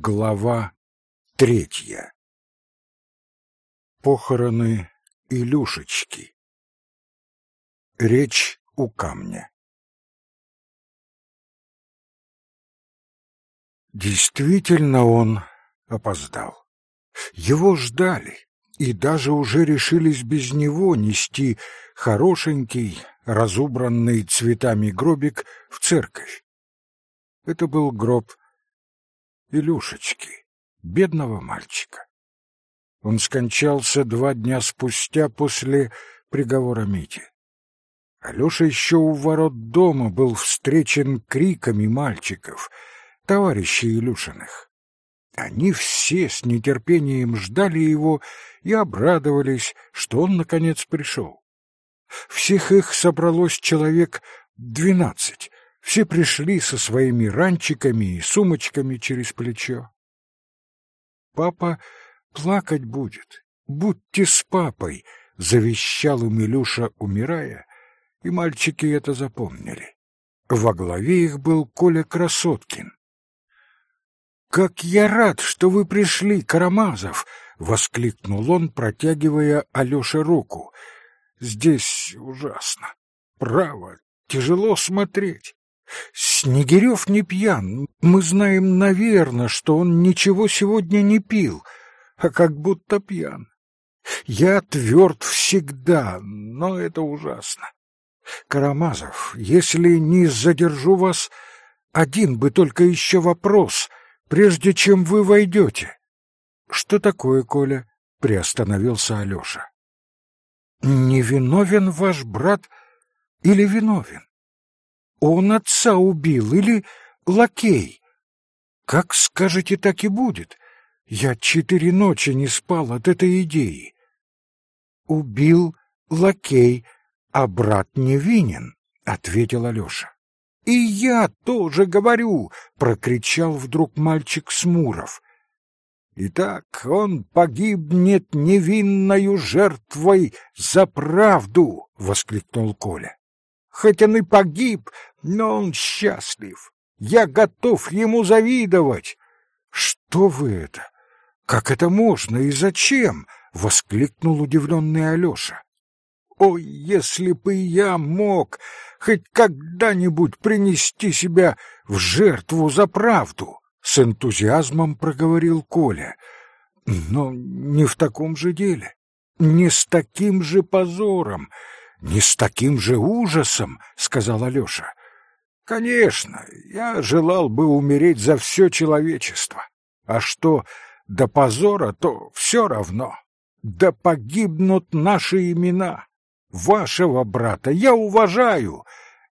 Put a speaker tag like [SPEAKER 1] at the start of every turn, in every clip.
[SPEAKER 1] Глава третья Похороны Илюшечки Речь у камня Действительно он опоздал. Его ждали, и даже уже решились без него нести хорошенький, разубранный цветами гробик в церковь. Это был гроб Илюшечки, бедного мальчика. Он скончался два дня спустя после приговора Мити. Алёша еще у ворот дома был встречен криками мальчиков, товарищей Илюшиных. Они все с нетерпением ждали его и обрадовались, что он, наконец, пришел. Всех их собралось человек двенадцать, все пришли со своими ранчиками и сумочками через плечо. Папа плакать будет. Будьте с папой, завещал им Илюша, умирая, и мальчики это запомнили. Во главе их был Коля Красоткин. «Как я рад, что вы пришли, Карамазов!» — воскликнул он, протягивая Алёше руку. «Здесь ужасно. Право, тяжело смотреть. Снегирев не пьян. Мы знаем, наверное, что он ничего сегодня не пил, а как будто пьян. Я тверд всегда, но это ужасно. Карамазов, если не задержу вас, один бы только еще вопрос, прежде чем вы войдете. Что такое, Коля? Приостановился Алеша. Не виновен ваш брат или виновен? Он отца убил или лакей? Как скажете, так и будет. Я четыре ночи не спал от этой идеи. Убил лакей, а брат невинен, ответил Алёша. И я тоже говорю, прокричал вдруг мальчик Смуров. Итак, он погибнет невинною жертвой за правду, воскликнул Коля. Хоть он и погиб, но он счастлив. Я готов ему завидовать. Что вы это? Как это можно и зачем? воскликнул удивленный Алёша. Ой, если бы я мог хоть когда-нибудь принести себя в жертву за правду, с энтузиазмом проговорил Коля. Но не в таком же деле, не с таким же позором, не с таким же ужасом, сказал Алёша. Конечно, я желал бы умереть за все человечество. А что до позора, то все равно. Да погибнут наши имена. Вашего брата я уважаю,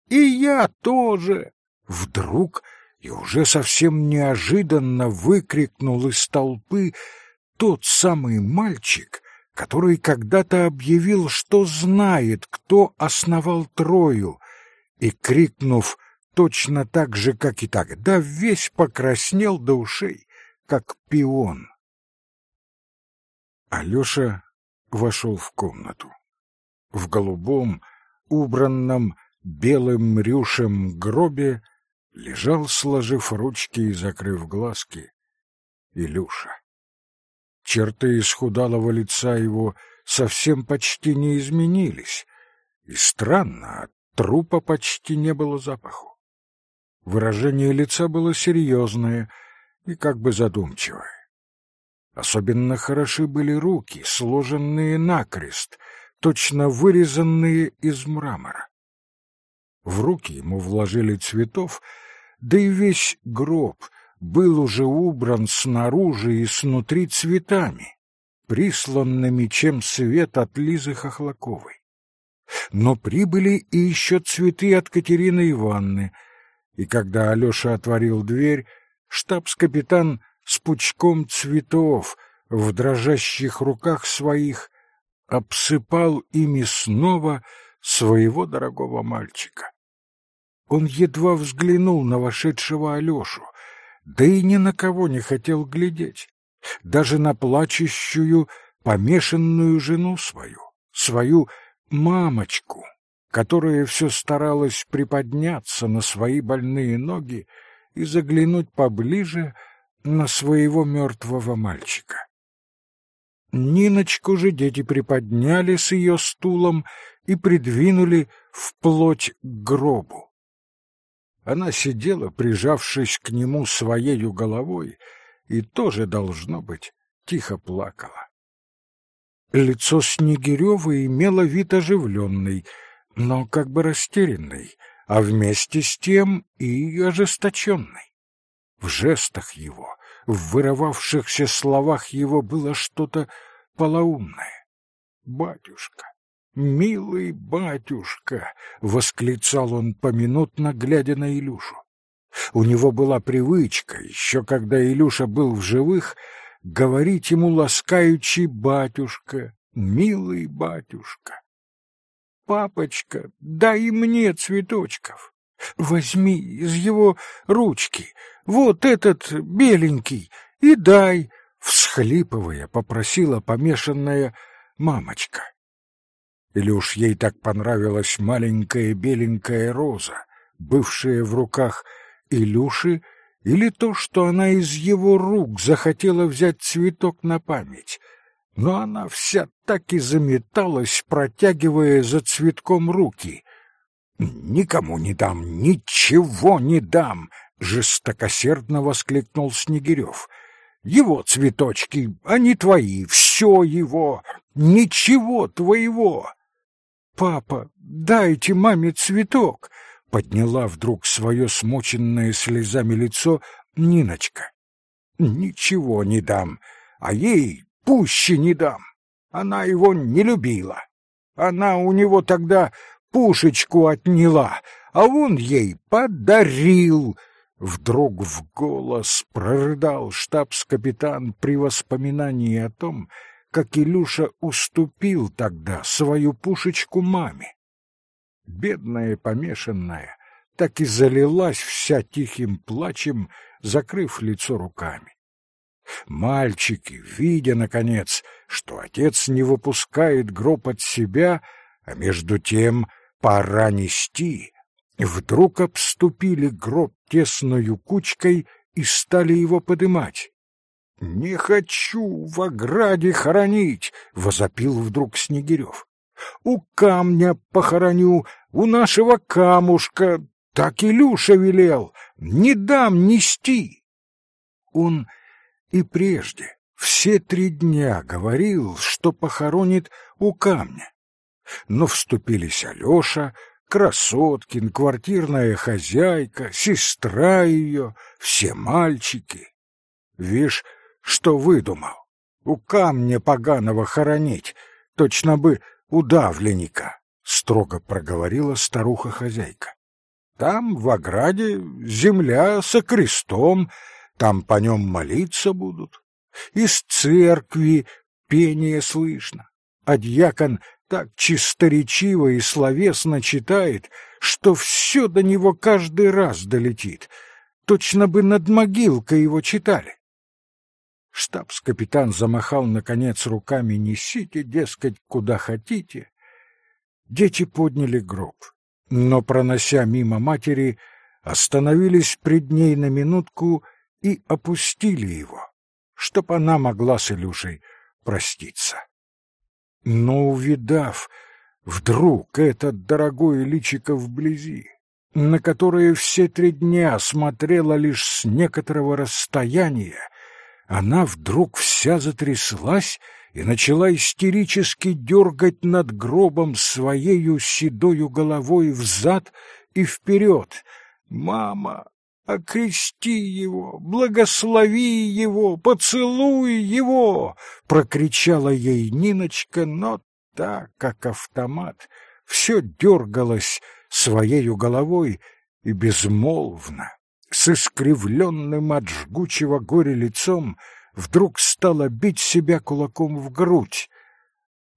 [SPEAKER 1] и я тоже. Вдруг и уже совсем неожиданно выкрикнул из толпы тот самый мальчик, который когда-то объявил, что знает, кто основал Трою, и, крикнув точно так же, как и тогда, весь покраснел до ушей, как пион. Алёша вошел в комнату. В голубом, убранном белым рюшем гробе лежал, сложив ручки и закрыв глазки, Илюша. Черты исхудалого лица его совсем почти не изменились, и странно, от трупа почти не было запаху. Выражение лица было серьезное и как бы задумчивое. Особенно хороши были руки, сложенные накрест, точно вырезанные из мрамора. В руки ему вложили цветов, да и весь гроб был уже убран снаружи и снутри цветами, присланными чем свет от Лизы Хохлаковой. Но прибыли и еще цветы от Катерины Ивановны, и когда Алеша отворил дверь, штабс-капитан с пучком цветов в дрожащих руках своих обсыпал ими снова своего дорогого мальчика. Он едва взглянул на вошедшего Алешу, да и ни на кого не хотел глядеть, даже на плачущую, помешанную жену свою, свою мамочку, которая все старалась приподняться на свои больные ноги и заглянуть поближе на своего мертвого мальчика. Ниночку же дети приподняли с ее стулом и придвинули вплоть к гробу. Она сидела, прижавшись к нему своею головой, и тоже, должно быть, тихо плакала. Лицо Снегирева имело вид оживленный, но как бы растерянный, а вместе с тем и ожесточенный. В жестах его, в вырывавшихся словах его было что-то полоумное. «Батюшка, милый батюшка!» — восклицал он поминутно, глядя на Илюшу. У него была привычка, еще когда Илюша был в живых, говорить ему ласкаючи «батюшка», «милый батюшка». «Папочка, дай мне цветочков. Возьми из его ручки вот этот беленький и дай», — всхлипывая, попросила помешанная мамочка. Или уж ей так понравилась маленькая беленькая роза, бывшая в руках Илюши, или то, что она из его рук захотела взять цветок на память — но она вся так и заметалась, протягивая за цветком руки. «Никому не дам, ничего не дам!» — жестокосердно воскликнул Снегирев. «Его цветочки, они твои, все его, ничего твоего!» «Папа, дайте маме цветок!» — подняла вдруг свое смоченное слезами лицо Ниночка. «Ничего не дам, а ей пуще не дам. Она его не любила. Она у него тогда пушечку отняла, а он ей подарил. Вдруг в голос прорыдал штабс-капитан при воспоминании о том, как Илюша уступил тогда свою пушечку маме. Бедная помешанная так и залилась вся тихим плачем, закрыв лицо руками. Мальчики, видя, наконец, что отец не выпускает гроб от себя, а между тем пора нести, вдруг обступили гроб тесною кучкой и стали его подымать. — Не хочу в ограде хоронить! — возопил вдруг Снегирев. — У камня похороню, у нашего камушка, так Илюша велел, не дам нести. Он и прежде все три дня говорил, что похоронит у камня. Но вступились Алеша, Красоткин, квартирная хозяйка, сестра ее, все мальчики. Вишь, что выдумал. У камня поганого хоронить, точно бы удавленника, строго проговорила старуха-хозяйка. Там, в ограде, земля со крестом, там по нем молиться будут. Из церкви пение слышно, а дьякон так чисторечиво и словесно читает, что все до него каждый раз долетит. Точно бы над могилкой его читали. Штабс-капитан замахал, наконец, руками «Несите, дескать, куда хотите». Дети подняли гроб, но, пронося мимо матери, остановились пред ней на минутку и опустили его, чтоб она могла с Илюшей проститься. Но, увидав вдруг этот дорогой личико вблизи, на которое все три дня смотрела лишь с некоторого расстояния, она вдруг вся затряслась и начала истерически дергать над гробом своею седою головой взад и вперед. «Мама! «Окрести его, благослови его, поцелуй его!» — прокричала ей Ниночка, но так, как автомат, все дергалось своею головой и безмолвно, с искривленным от жгучего горя лицом, вдруг стала бить себя кулаком в грудь.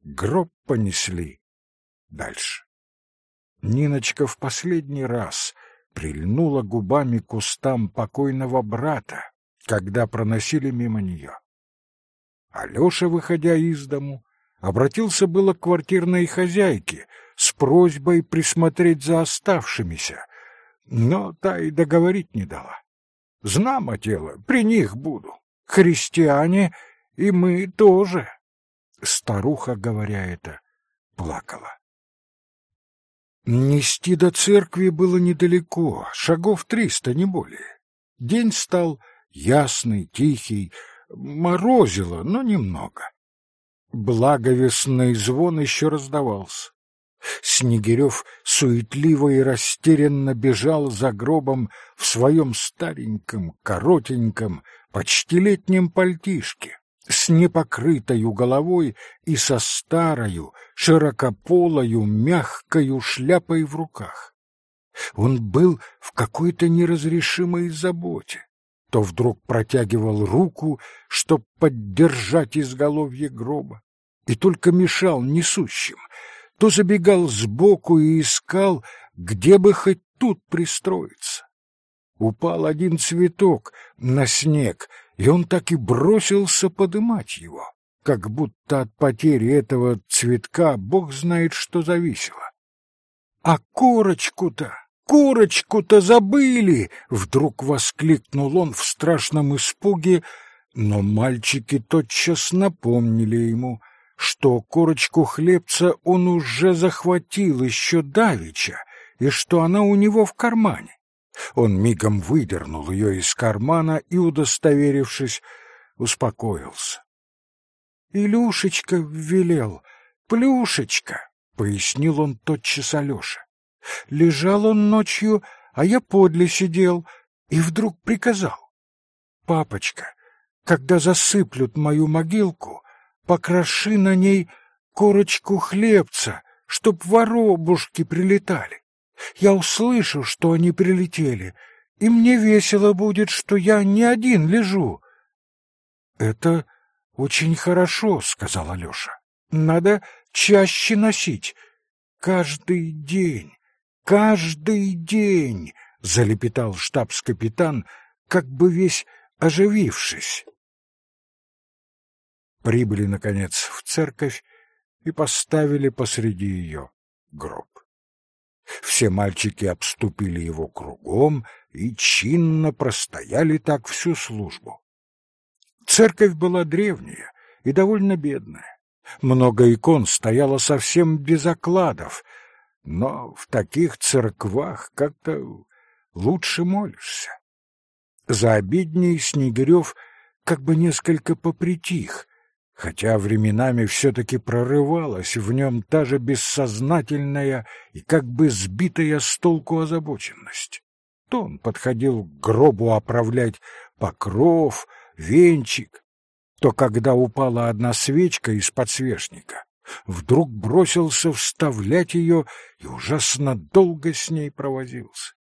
[SPEAKER 1] Гроб понесли дальше. Ниночка в последний раз — прильнула губами к кустам покойного брата, когда проносили мимо нее. Алеша, выходя из дому, обратился было к квартирной хозяйке с просьбой присмотреть за оставшимися, но та и договорить не дала. Знамо дело, при них буду. Христиане, и мы тоже. Старуха, говоря это, плакала. Нести до церкви было недалеко, шагов триста, не более. День стал ясный, тихий, морозило, но немного. Благовестный звон еще раздавался. Снегирев суетливо и растерянно бежал за гробом в своем стареньком, коротеньком, почти летнем пальтишке, с непокрытою головой и со старою, широкополою, мягкою шляпой в руках. Он был в какой-то неразрешимой заботе. То вдруг протягивал руку, чтоб поддержать изголовье гроба, и только мешал несущим — то забегал сбоку и искал, где бы хоть тут пристроиться. Упал один цветок на снег, и он так и бросился подымать его, как будто от потери этого цветка бог знает, что зависело. А корочку-то, корочку-то забыли! Вдруг воскликнул он в страшном испуге, но мальчики тотчас напомнили ему, что корочку хлебца он уже захватил еще давеча, и что она у него в кармане. Он мигом выдернул ее из кармана и, удостоверившись, успокоился. «Илюшечка велел, Плюшечка», — пояснил он тотчас Алёше. Лежал он ночью, а я подле сидел, и вдруг приказал. «Папочка, когда засыплют мою могилку, покроши на ней корочку хлебца, чтоб воробушки прилетали. Я услышу, что они прилетели, и мне весело будет, что я не один лежу. — Это очень хорошо, — сказал Алеша. — Надо чаще носить. Каждый день, каждый день, — залепетал штабс-капитан, как бы весь оживившись прибыли, наконец, в церковь и поставили посреди ее гроб. Все мальчики обступили его кругом и чинно простояли так всю службу. Церковь была древняя и довольно бедная. Много икон стояло совсем без окладов, но в таких церквах как-то лучше молишься. За обедней Снегирев как бы несколько попритих, хотя временами все-таки прорывалась в нем та же бессознательная и как бы сбитая с толку озабоченность. То он подходил к гробу оправлять покров, венчик, то, когда упала одна свечка из подсвечника, вдруг бросился вставлять ее и ужасно долго с ней провозился.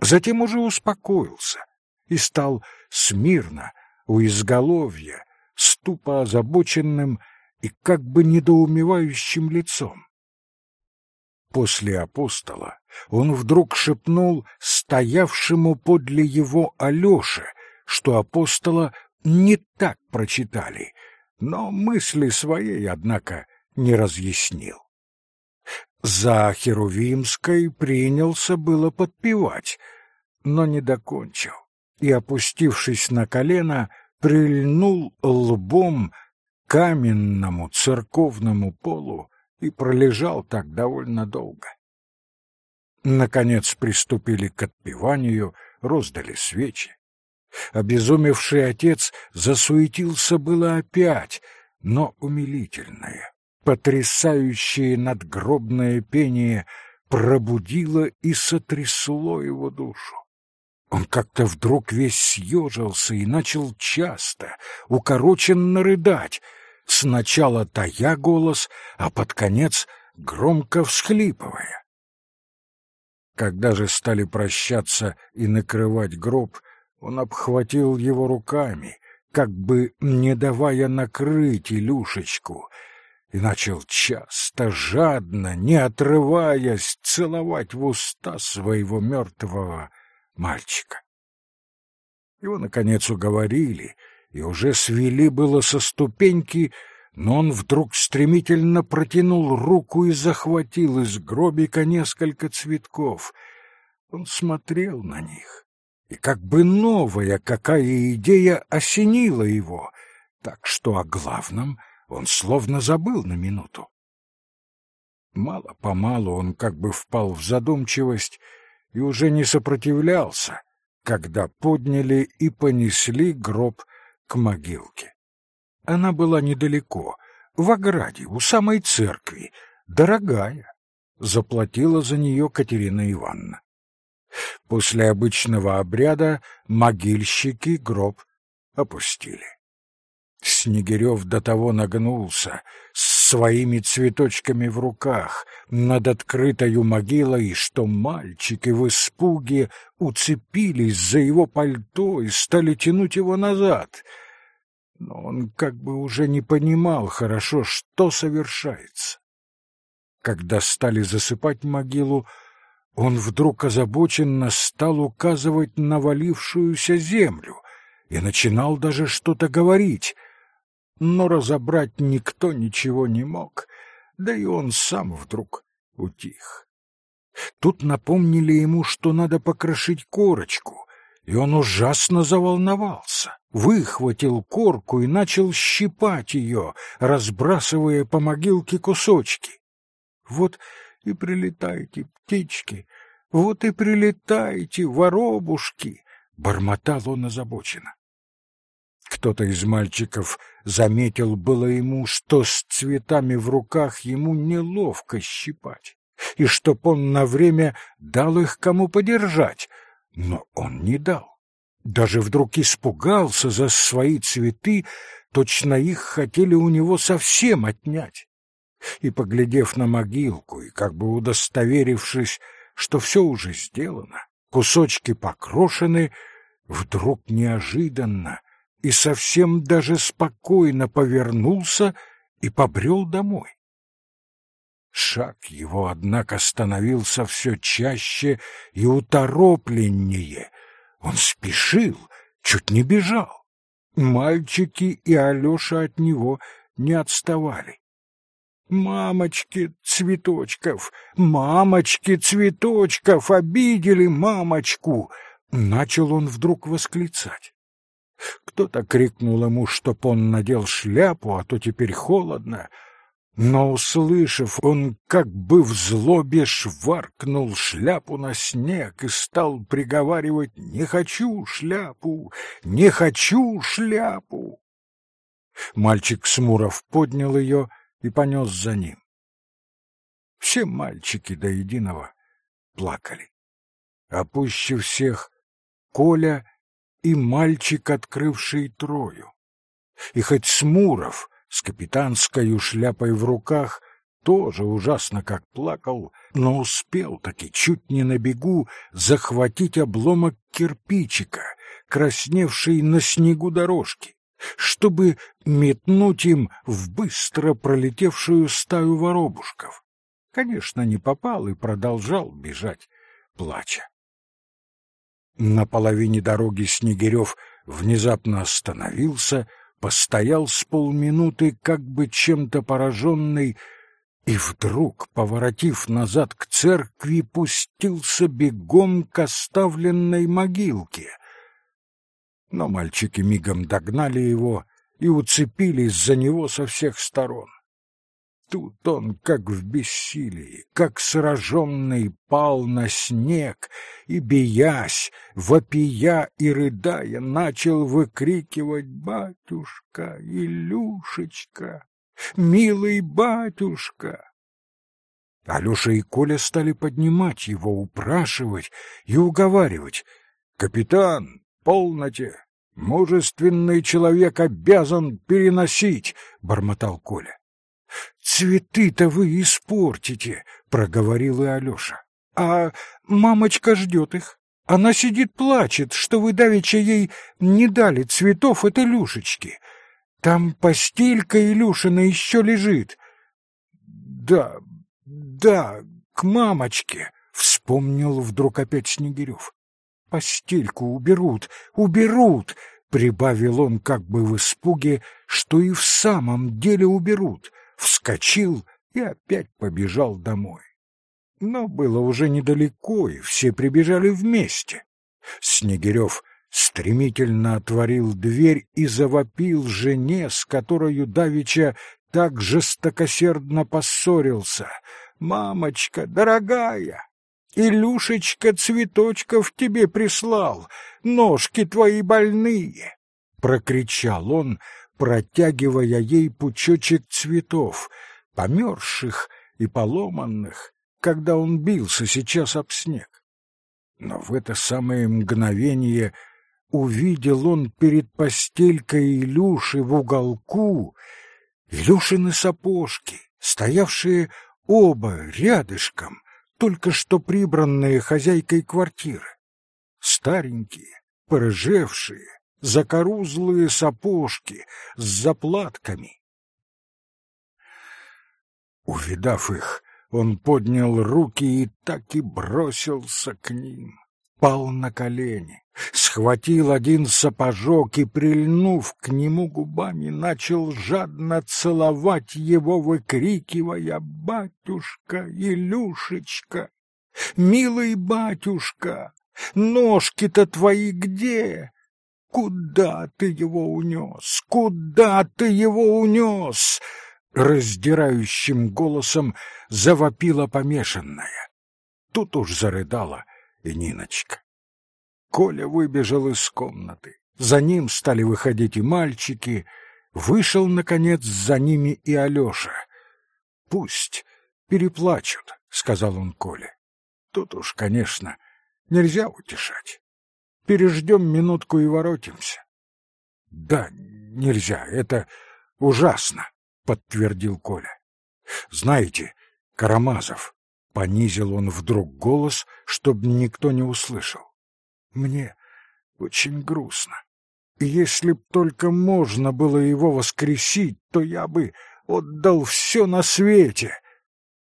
[SPEAKER 1] Затем уже успокоился и стал смирно у изголовья, с тупо озабоченным и как бы недоумевающим лицом. После апостола он вдруг шепнул стоявшему подле его Алёше, что апостола не так прочитали, но мысли своей, однако, не разъяснил. За Херувимской принялся было подпевать, но не докончил и, опустившись на колено, прильнул лбом к каменному церковному полу и пролежал так довольно долго. Наконец приступили к отпеванию, роздали свечи. Обезумевший отец засуетился было опять, но умилительное, потрясающее надгробное пение пробудило и сотрясло его душу. Он как-то вдруг весь съежился и начал часто, укороченно рыдать, сначала тая голос, а под конец громко всхлипывая. Когда же стали прощаться и накрывать гроб, он обхватил его руками, как бы не давая накрыть Илюшечку, и начал часто, жадно, не отрываясь, целовать в уста своего мертвого мальчика. Его, наконец, уговорили и уже свели было со ступеньки, но он вдруг стремительно протянул руку и захватил из гробика несколько цветков. Он смотрел на них, и как бы новая какая идея осенила его, так что о главном он словно забыл на минуту. Мало-помалу он как бы впал в задумчивость и уже не сопротивлялся, когда подняли и понесли гроб к могилке. Она была недалеко, в ограде, у самой церкви, дорогая. Заплатила за нее Катерина Ивановна. После обычного обряда могильщики гроб опустили. Снегирев до того нагнулся своими цветочками в руках над открытою могилой, что мальчики в испуге уцепились за его пальто и стали тянуть его назад. Но он как бы уже не понимал хорошо, что совершается. Когда стали засыпать могилу, он вдруг озабоченно стал указывать на валившуюся землю и начинал даже что-то говорить, но разобрать никто ничего не мог, да и он сам вдруг утих. Тут напомнили ему, что надо покрошить корочку, и он ужасно заволновался, выхватил корку и начал щипать ее, разбрасывая по могилке кусочки. Вот и прилетайте, птички, вот и прилетайте, воробушки, — бормотал он озабоченно. Кто-то из мальчиков заметил было ему, что с цветами в руках ему неловко щипать, и чтоб он на время дал их кому подержать, но он не дал. Даже вдруг испугался за свои цветы, точно их хотели у него совсем отнять и, поглядев на могилку и как бы удостоверившись, что все уже сделано, кусочки покрошены, вдруг неожиданно и совсем даже спокойно повернулся и побрел домой. Шаг его, однако, становился все чаще и уторопленнее. Он спешил, чуть не бежал. Мальчики и Алеша от него не отставали. Мамочки цветочков, мамочки цветочков, обидели мамочку! Начал он вдруг восклицать. Кто-то крикнул ему, чтоб он надел шляпу, а то теперь холодно. Но, услышав, он как бы в злобе шваркнул шляпу на снег и стал приговаривать «Не хочу шляпу! Не хочу шляпу!» Мальчик Смуров поднял ее и понес за ним. Все мальчики до единого плакали. А пуще всех Коля и мальчик, открывший Трою. И хоть Смуров с капитанской шляпой в руках тоже ужасно как плакал, но успел таки чуть не на бегу захватить обломок кирпичика, красневший на снегу дорожки чтобы метнуть им в быстро пролетевшую стаю воробушков. Конечно, не попал и продолжал бежать, плача. На половине дороги Снегирев внезапно остановился, постоял с полминуты, как бы чем-то пораженный, и вдруг, поворотив назад к церкви, пустился бегом к оставленной могилке — но мальчики мигом догнали его и уцепились за него со всех сторон. Тут он, как в бессилии, как сраженный, пал на снег и, биясь, вопия и рыдая, начал выкрикивать «Батюшка, Илюшечка, милый батюшка!» Алеша и Коля стали поднимать его, упрашивать и уговаривать. «Капитан, полноте! Мужественный человек обязан переносить, бормотал Коля. Цветы-то вы испортите, проговорил и Алёша. А мамочка ждет их. Она сидит плачет, что вы давеча ей не дали цветов этой Люшечки. Там постелька Илюшина еще лежит. Да, да, к мамочке, вспомнил вдруг опять Снегирев постельку уберут, уберут!» Прибавил он как бы в испуге, что и в самом деле уберут. Вскочил и опять побежал домой. Но было уже недалеко, и все прибежали вместе. Снегирев стремительно отворил дверь и завопил жене, с которой Давича так жестокосердно поссорился. «Мамочка, дорогая, Илюшечка цветочков тебе прислал, ножки твои больные!» Прокричал он, протягивая ей пучочек цветов, померзших и поломанных, когда он бился сейчас об снег. Но в это самое мгновение увидел он перед постелькой Илюши в уголку Илюшины сапожки, стоявшие оба рядышком, только что прибранные хозяйкой квартиры. Старенькие, порыжевшие, закорузлые сапожки с заплатками. Увидав их, он поднял руки и так и бросился к ним пал на колени, схватил один сапожок и, прильнув к нему губами, начал жадно целовать его, выкрикивая «Батюшка, Илюшечка! Милый батюшка! Ножки-то твои где? Куда ты его унес? Куда ты его унес?» Раздирающим голосом завопила помешанная. Тут уж зарыдала — и Ниночка. Коля выбежал из комнаты. За ним стали выходить и мальчики. Вышел, наконец, за ними и Алеша. «Пусть переплачут», — сказал он Коле. «Тут уж, конечно, нельзя утешать. Переждем минутку и воротимся». «Да, нельзя, это ужасно», — подтвердил Коля. «Знаете, Карамазов, Понизил он вдруг голос, чтобы никто не услышал. Мне очень грустно. Если б только можно было его воскресить, то я бы отдал все на свете.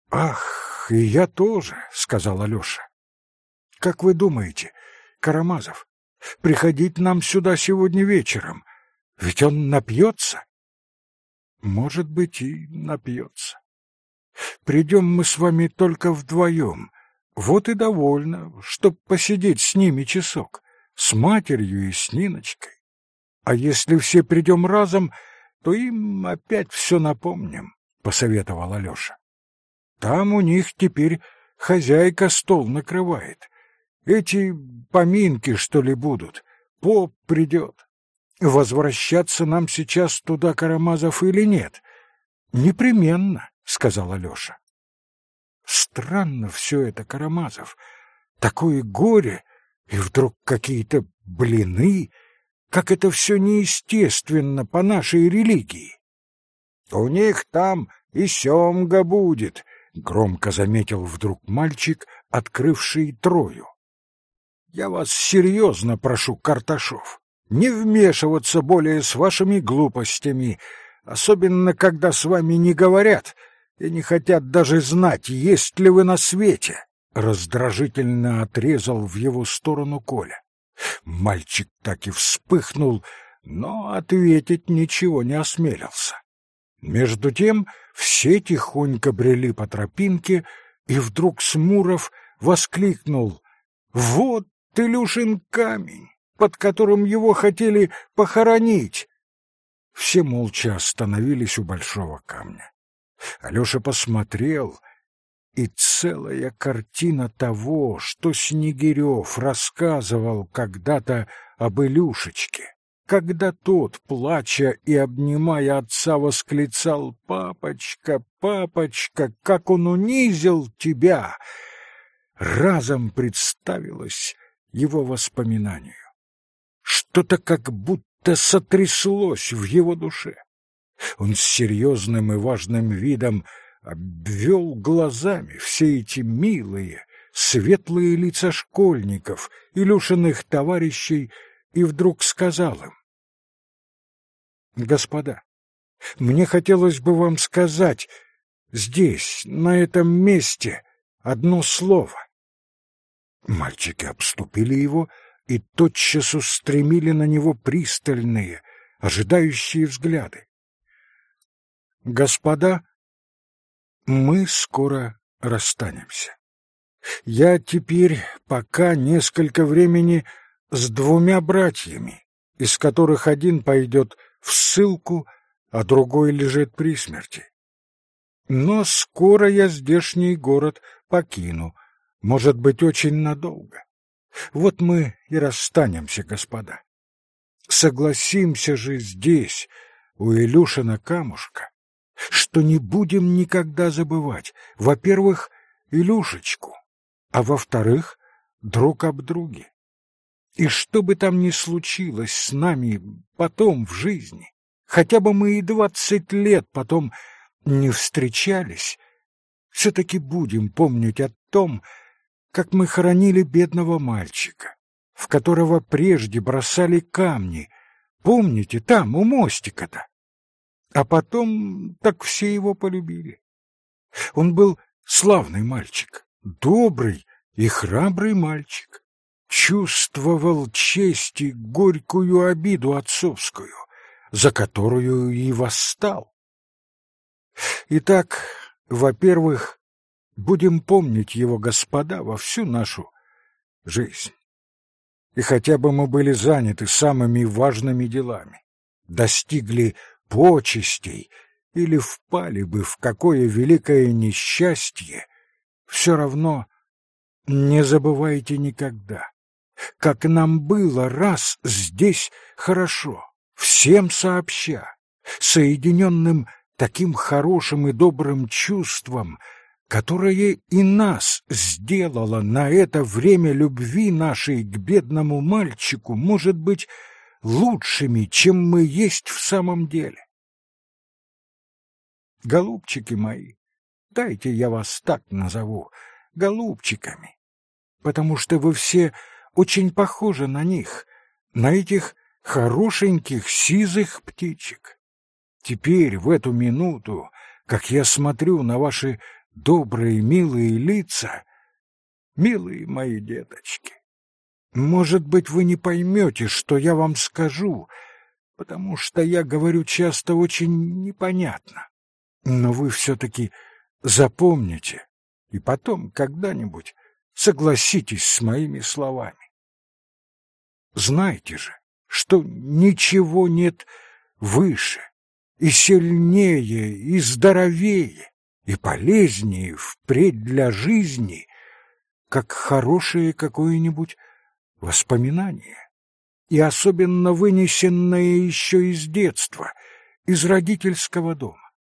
[SPEAKER 1] Ах, и я тоже, сказал Алёша. Как вы думаете, Карамазов, приходить нам сюда сегодня вечером? Ведь он напьется? Может быть, и напьется. Придем мы с вами только вдвоем. Вот и довольно, чтоб посидеть с ними часок, с матерью и с Ниночкой. А если все придем разом, то им опять все напомним, — посоветовал Алеша. Там у них теперь хозяйка стол накрывает. Эти поминки, что ли, будут, поп придет. Возвращаться нам сейчас туда, Карамазов, или нет? Непременно. — сказал Алеша. Странно все это, Карамазов. Такое горе, и вдруг какие-то блины, как это все неестественно по нашей религии. — У них там и семга будет, — громко заметил вдруг мальчик, открывший трою. — Я вас серьезно прошу, Карташов, не вмешиваться более с вашими глупостями, особенно когда с вами не говорят — и не хотят даже знать, есть ли вы на свете, раздражительно отрезал в его сторону Коля. Мальчик так и вспыхнул, но ответить ничего не осмелился. Между тем все тихонько брели по тропинке, и вдруг Смуров воскликнул: "Вот Илюшин камень, под которым его хотели похоронить!" Все молча остановились у большого камня. Алёша посмотрел, и целая картина того, что Снегирев рассказывал когда-то об Илюшечке, когда тот, плача и обнимая отца, восклицал «Папочка, папочка, как он унизил тебя!» разом представилось его воспоминанию. Что-то как будто сотряслось в его душе. Он с серьезным и важным видом обвел глазами все эти милые, светлые лица школьников, Илюшиных товарищей, и вдруг сказал им. «Господа, мне хотелось бы вам сказать здесь, на этом месте, одно слово». Мальчики обступили его и тотчас устремили на него пристальные, ожидающие взгляды. Господа, мы скоро расстанемся. Я теперь пока несколько времени с двумя братьями, из которых один пойдет в ссылку, а другой лежит при смерти. Но скоро я здешний город покину, может быть, очень надолго. Вот мы и расстанемся, господа. Согласимся же здесь, у Илюшина камушка, что не будем никогда забывать, во-первых, Илюшечку, а во-вторых, друг об друге. И что бы там ни случилось с нами потом в жизни, хотя бы мы и двадцать лет потом не встречались, все-таки будем помнить о том, как мы хоронили бедного мальчика, в которого прежде бросали камни. Помните, там, у мостика-то? А потом так все его полюбили. Он был славный мальчик, добрый и храбрый мальчик. Чувствовал честь и горькую обиду отцовскую, за которую и восстал. Итак, во-первых, Будем помнить его, господа, во всю нашу жизнь. И хотя бы мы были заняты самыми важными делами, достигли почестей или впали бы в какое великое несчастье, все равно не забывайте никогда, как нам было раз здесь хорошо, всем сообща, соединенным таким хорошим и добрым чувством — которое и нас сделало на это время любви нашей к бедному мальчику, может быть, лучшими, чем мы есть в самом деле. Голубчики мои, дайте я вас так назову, голубчиками, потому что вы все очень похожи на них, на этих хорошеньких сизых птичек. Теперь, в эту минуту, как я смотрю на ваши добрые, милые лица, милые мои деточки. Может быть, вы не поймете, что я вам скажу, потому что я говорю часто очень непонятно. Но вы все-таки запомните, и потом когда-нибудь согласитесь с моими словами. Знайте же, что ничего нет выше и сильнее и здоровее, и полезнее впредь для жизни, как хорошее какое-нибудь воспоминание, и особенно вынесенное еще из детства, из родительского дома.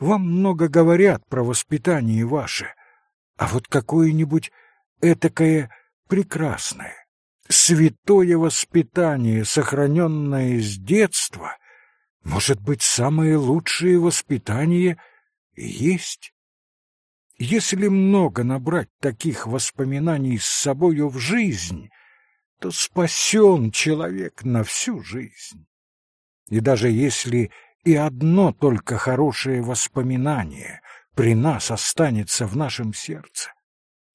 [SPEAKER 1] Вам много говорят про воспитание ваше, а вот какое-нибудь этакое прекрасное, святое воспитание, сохраненное с детства, может быть, самое лучшее воспитание — есть. Если много набрать таких воспоминаний с собою в жизнь, то спасен человек на всю жизнь. И даже если и одно только хорошее воспоминание при нас останется в нашем сердце,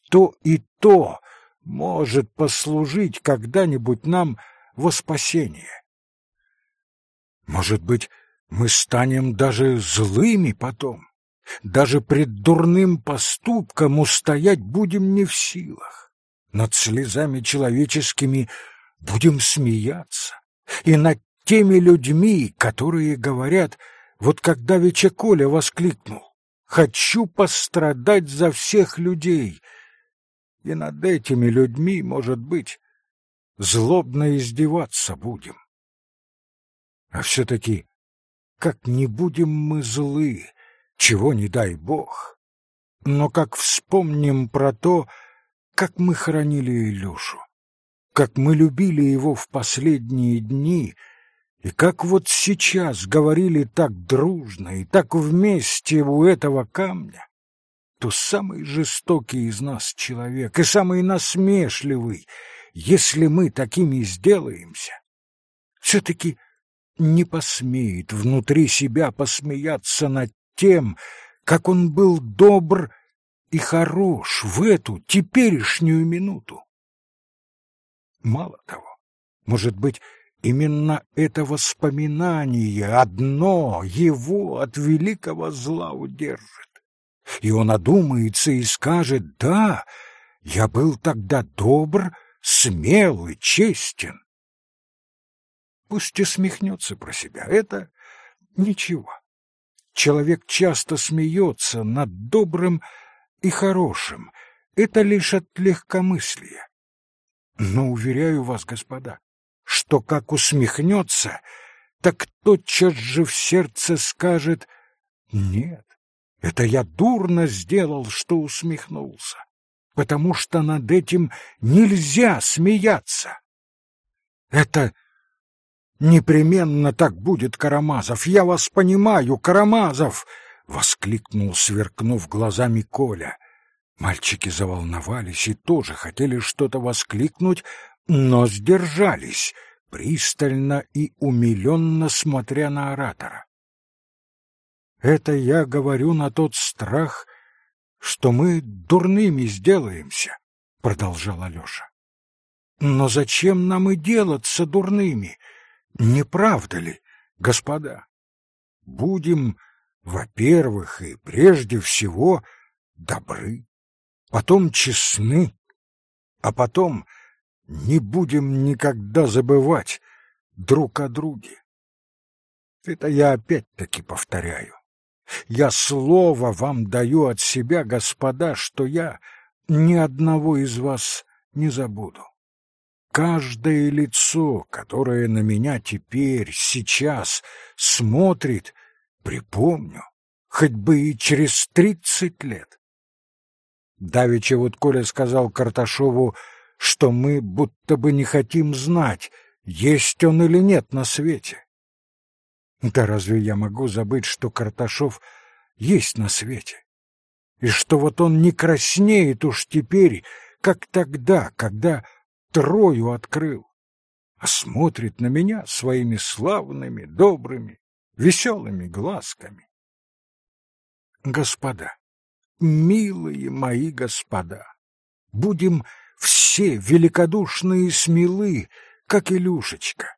[SPEAKER 1] то и то может послужить когда-нибудь нам во спасение. Может быть, мы станем даже злыми потом, даже пред дурным поступком устоять будем не в силах. Над слезами человеческими будем смеяться. И над теми людьми, которые говорят, вот когда Вече Коля воскликнул, «Хочу пострадать за всех людей», и над этими людьми, может быть, злобно издеваться будем. А все-таки, как не будем мы злы, чего не дай бог. Но как вспомним про то, как мы хоронили Илюшу, как мы любили его в последние дни, и как вот сейчас говорили так дружно и так вместе у этого камня, то самый жестокий из нас человек и самый насмешливый, если мы такими сделаемся, все-таки не посмеет внутри себя посмеяться над тем, как он был добр и хорош в эту теперешнюю минуту. Мало того, может быть, именно это воспоминание одно его от великого зла удержит. И он одумается и скажет, да, я был тогда добр смел и честен. Пусть и про себя, это ничего. Человек часто смеется над добрым и хорошим, это лишь от легкомыслия. Но уверяю вас, господа, что как усмехнется, так тотчас же в сердце скажет «Нет, это я дурно сделал, что усмехнулся, потому что над этим нельзя смеяться». Это непременно так будет, Карамазов, я вас понимаю, Карамазов! — воскликнул, сверкнув глазами Коля. Мальчики заволновались и тоже хотели что-то воскликнуть, но сдержались, пристально и умиленно смотря на оратора. Это я говорю на тот страх, что мы дурными сделаемся, продолжал Алёша. Но зачем нам и делаться дурными? Не правда ли, господа? Будем, во-первых, и прежде всего добры, потом честны, а потом не будем никогда забывать друг о друге. Это я опять-таки повторяю. Я слово вам даю от себя, господа, что я ни одного из вас не забуду. Каждое лицо, которое на меня теперь, сейчас смотрит, припомню, хоть бы и через тридцать лет. Давеча вот Коля сказал Карташову, что мы будто бы не хотим знать, есть он или нет на свете. Да разве я могу забыть, что Карташов есть на свете? И что вот он не краснеет уж теперь, как тогда, когда Трою открыл, а смотрит на меня своими славными, добрыми, веселыми глазками. Господа, милые мои господа, будем все великодушные и смелы, как Илюшечка,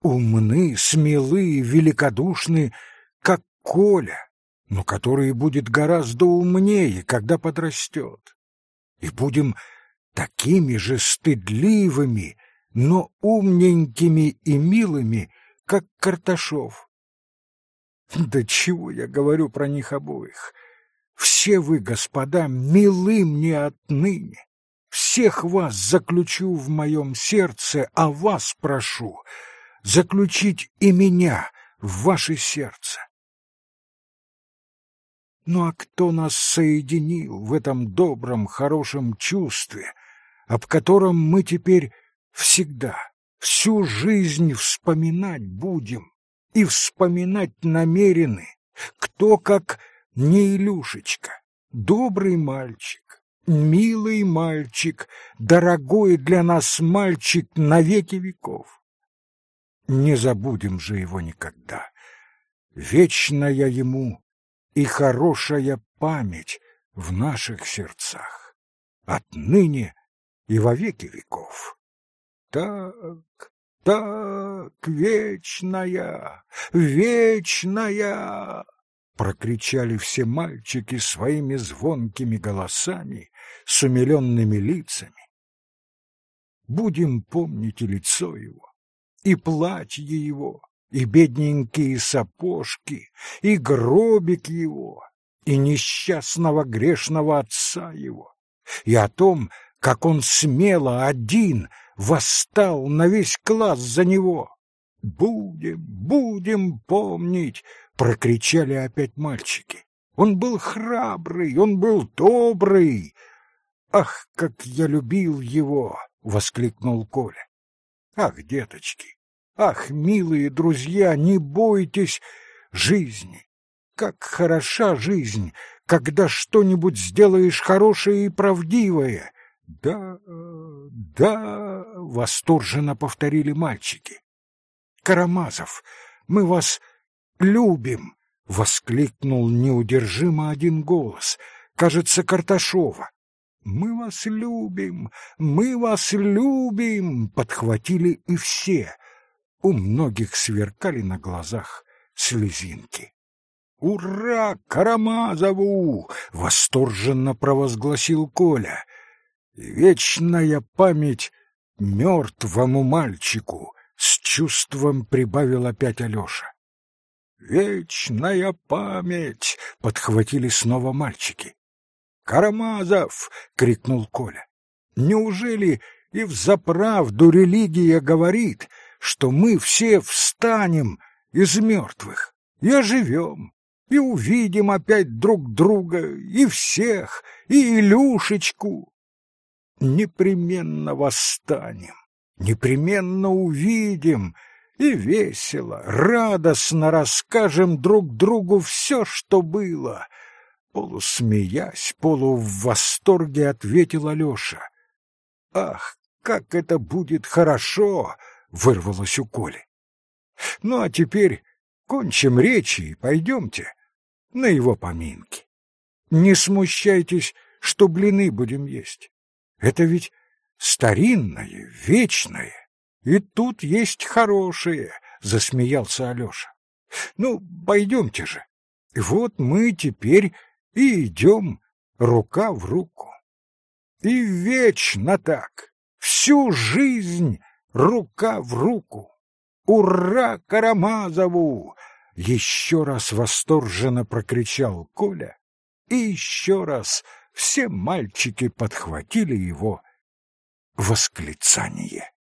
[SPEAKER 1] умны, смелы, великодушны, как Коля, но который будет гораздо умнее, когда подрастет. И будем такими же стыдливыми, но умненькими и милыми, как Карташов. Да чего я говорю про них обоих? Все вы, господа, милы мне отныне. Всех вас заключу в моем сердце, а вас прошу заключить и меня в ваше сердце. Ну а кто нас соединил в этом добром, хорошем чувстве, об котором мы теперь всегда, всю жизнь вспоминать будем и вспоминать намерены, кто как не Илюшечка, добрый мальчик, милый мальчик, дорогой для нас мальчик на веки веков. Не забудем же его никогда. Вечная ему и хорошая память в наших сердцах, отныне и во веки веков. Так, так, вечная, вечная! прокричали все мальчики своими звонкими голосами, с умиленными лицами. Будем помнить и лицо его, и платье его, и бедненькие сапожки, и гробик его, и несчастного грешного отца его, и о том, как он смело один восстал на весь класс за него. Будем, будем помнить, прокричали опять мальчики. Он был храбрый, он был добрый. Ах, как я любил его, воскликнул Коля. Ах, деточки, ах, милые друзья, не бойтесь жизни. Как хороша жизнь, когда что-нибудь сделаешь хорошее и правдивое. Да, да, восторженно повторили мальчики. Карамазов, мы вас любим!» — воскликнул неудержимо один голос, кажется, Карташова. «Мы вас любим! Мы вас любим!» — подхватили и все. У многих сверкали на глазах слезинки. «Ура! Карамазову!» — восторженно провозгласил Коля. «Вечная память мертвому мальчику, с чувством прибавил опять Алеша. «Вечная память!» — подхватили снова мальчики. «Карамазов!» — крикнул Коля. «Неужели и взаправду религия говорит, что мы все встанем из мертвых и оживем, и увидим опять друг друга, и всех, и Илюшечку. Непременно восстанем, непременно увидим, и весело, радостно расскажем друг другу все, что было. Полусмеясь, полу в восторге ответил Алеша. Ах, как это будет хорошо! вырвалось у Коли. Ну а теперь кончим речи и пойдемте на его поминки. Не смущайтесь, что блины будем есть. Это ведь старинное, вечное. И тут есть хорошее, — засмеялся Алеша. Ну, пойдемте же. Вот мы теперь и идем рука в руку. И вечно так, всю жизнь рука в руку. Ура Карамазову! Еще раз восторженно прокричал Коля, и еще раз все мальчики подхватили его восклицание.